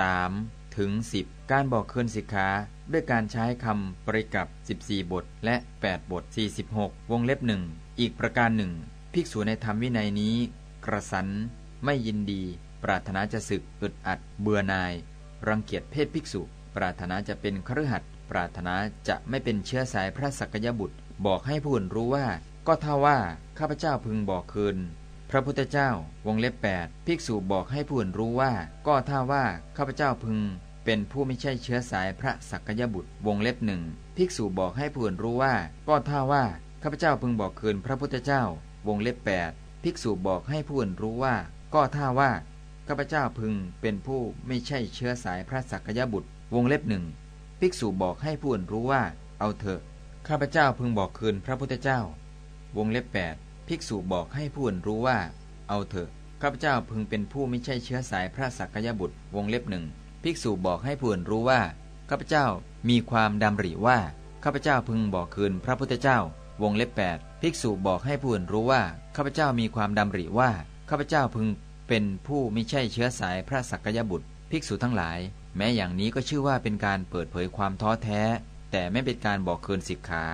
3ถึง10 การบอกคืนสิกขาด้วยการใช้คำปริกับ 14 บท และ 8 บท 46 วงเล็บหนึ่งอีกประการหนึ่ง ภิกษุในธรรมวินัยนี้ กระสัน ไม่ยินดี ปรารถนาจะศึกอึดอัด เบื่อนาย รังเกียจเพศภิกษุ ปรารถนาจะเป็นคฤหัสถ์ปรารถนาจะไม่เป็นเชื้อสายพระสักยบุตร บอกให้ผู้อื่นรู้ว่า ก็เท่าว่า ข้าพเจ้าพึงบอกคืน พระพุทธเจ้าวงเล็บ8ภิกษุบอกให้ผู้อื่นรู้ว่าก็ถ้าว่าข้าพเจ้าพึง เป็นผู้ไม่ใช่เชื้อสายพระสักยบุตร วงเล็บหนึ่งภิกษุบอกให้ผู้อื่นรู้ว่า ก็ถ้าว่าข้าพเจ้าพึงบอกคืนพระพุทธเจ้า วงเล็บ8ภิกษุบอกให้ผู้อื่นรู้ว่า ก็ถ้าว่าข้าพเจ้าพึงเป็นผู้ไม่ใช่เชื้อสายพระสักยบุตร วงเล็บหนึ่งภิกษุบอกให้ผู้อื่นรู้ว่า เอาเถอะข้าพเจ้าพึงบอกคืนพระพุทธเจ้า วงเล็บ8 ภิกษุบอกให้ผู้อื่นรู้ว่า เอาเถอะข้าพเจ้าพึงเป็นผู้ไม่ใช่เชื้อสายพระสักยบุตรวงเล็บหนึ่งภิกษุบอกให้ผู้อื่นรู้ว่าข้าพเจ้ามีความดำริว่าข้าพเจ้าพึงบอกคืนพระพุทธเจ้า วงเล็บ8ภิกษุบอกให้ผู้อื่นรู้ว่าข้าพเจ้ามีความดำริว่าข้าพเจ้าพึงเป็นผู้ไม่ใช่เชื้อสายพระสักยบุตร ภิกษุทั้งหลาย แม้อย่างนี้ก็ชื่อว่าเป็นการเปิดเผยความท้อแท้ แต่ไม่เป็นการบอกคืนสิกขา